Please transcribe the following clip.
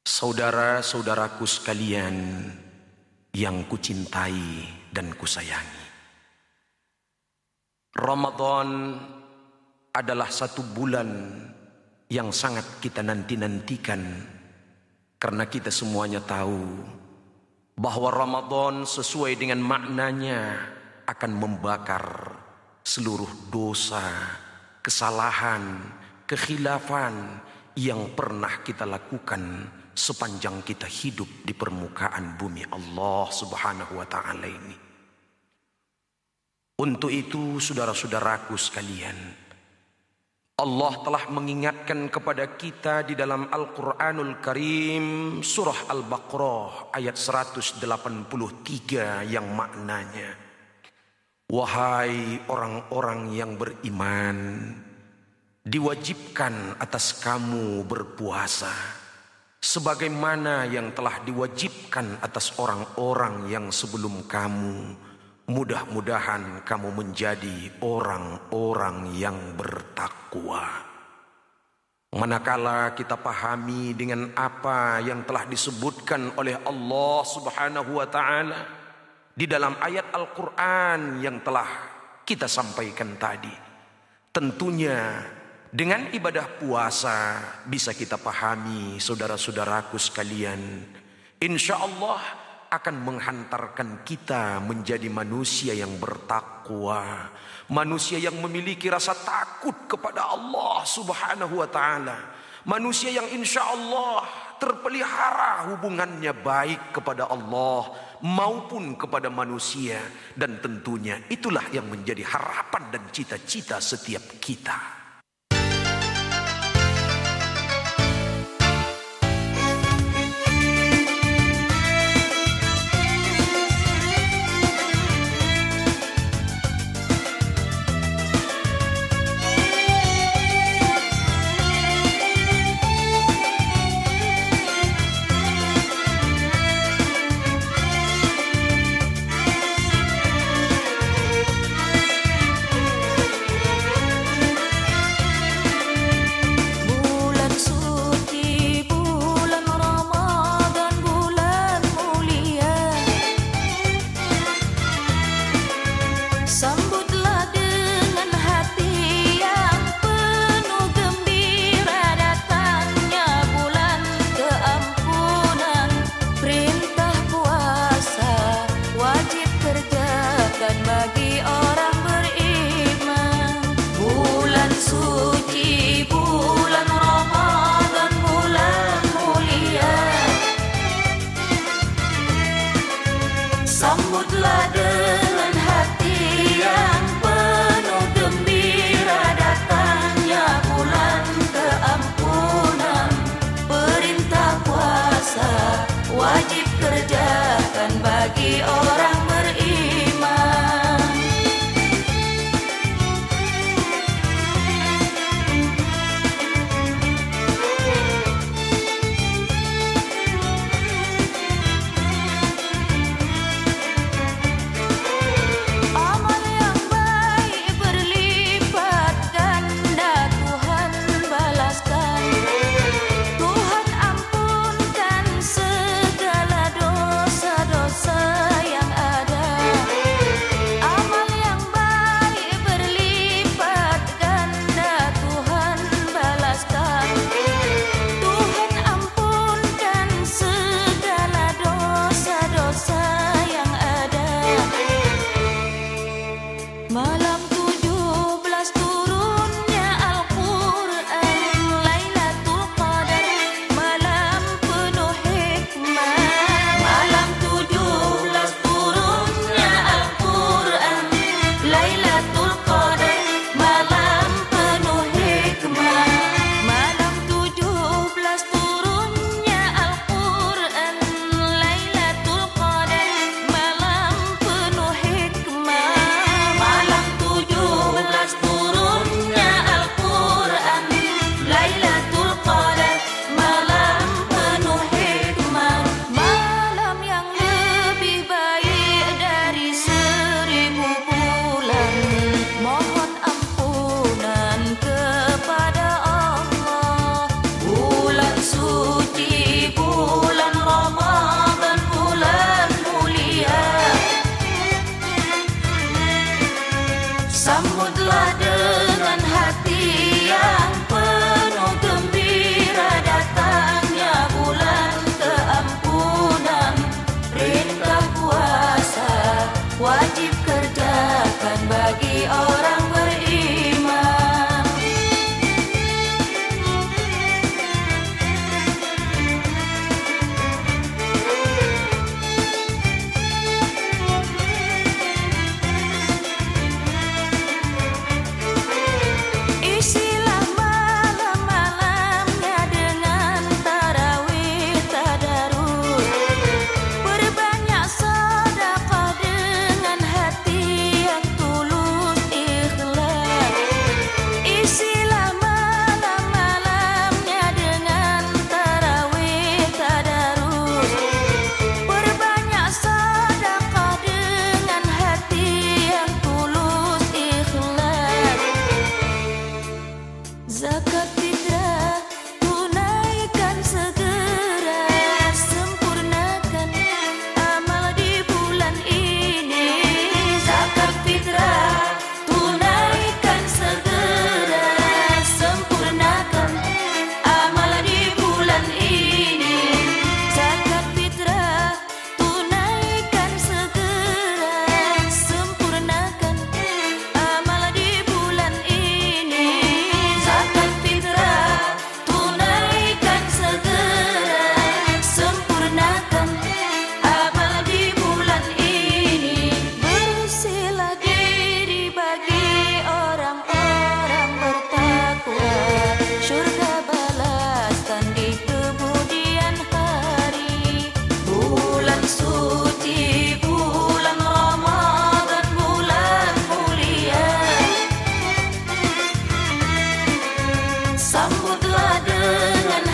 Saudara-saudaraku sekalian yang kucintai dan kusayangi. Ramadan adalah satu bulan yang sangat kita nanti-nantikan karena kita semuanya tahu bahwa Ramadan sesuai dengan maknanya akan membakar seluruh dosa, kesalahan, kekhilafan yang pernah kita lakukan sepanjang kita hidup di permukaan bumi Allah Subhanahu wa taala ini. Untuk itu saudara-saudaraku sekalian, Allah telah mengingatkan kepada kita di dalam Al-Qur'anul Karim surah Al-Baqarah ayat 183 yang maknanya Wahai orang-orang yang beriman, diwajibkan atas kamu berpuasa sebagaimana yang telah diwajibkan atas orang-orang yang sebelum kamu mudah-mudahan kamu menjadi orang-orang yang bertakwa. Manakala kita pahami dengan apa yang telah disebutkan oleh Allah Subhanahu wa taala di dalam ayat Al-Qur'an yang telah kita sampaikan tadi tentunya dengan ibadah puasa bisa kita pahami saudara-saudaraku sekalian. Insya Allah akan menghantarkan kita menjadi manusia yang bertakwa. Manusia yang memiliki rasa takut kepada Allah subhanahu wa ta'ala. Manusia yang insya Allah terpelihara hubungannya baik kepada Allah maupun kepada manusia. Dan tentunya itulah yang menjadi harapan dan cita-cita setiap kita. up sambutlah dengan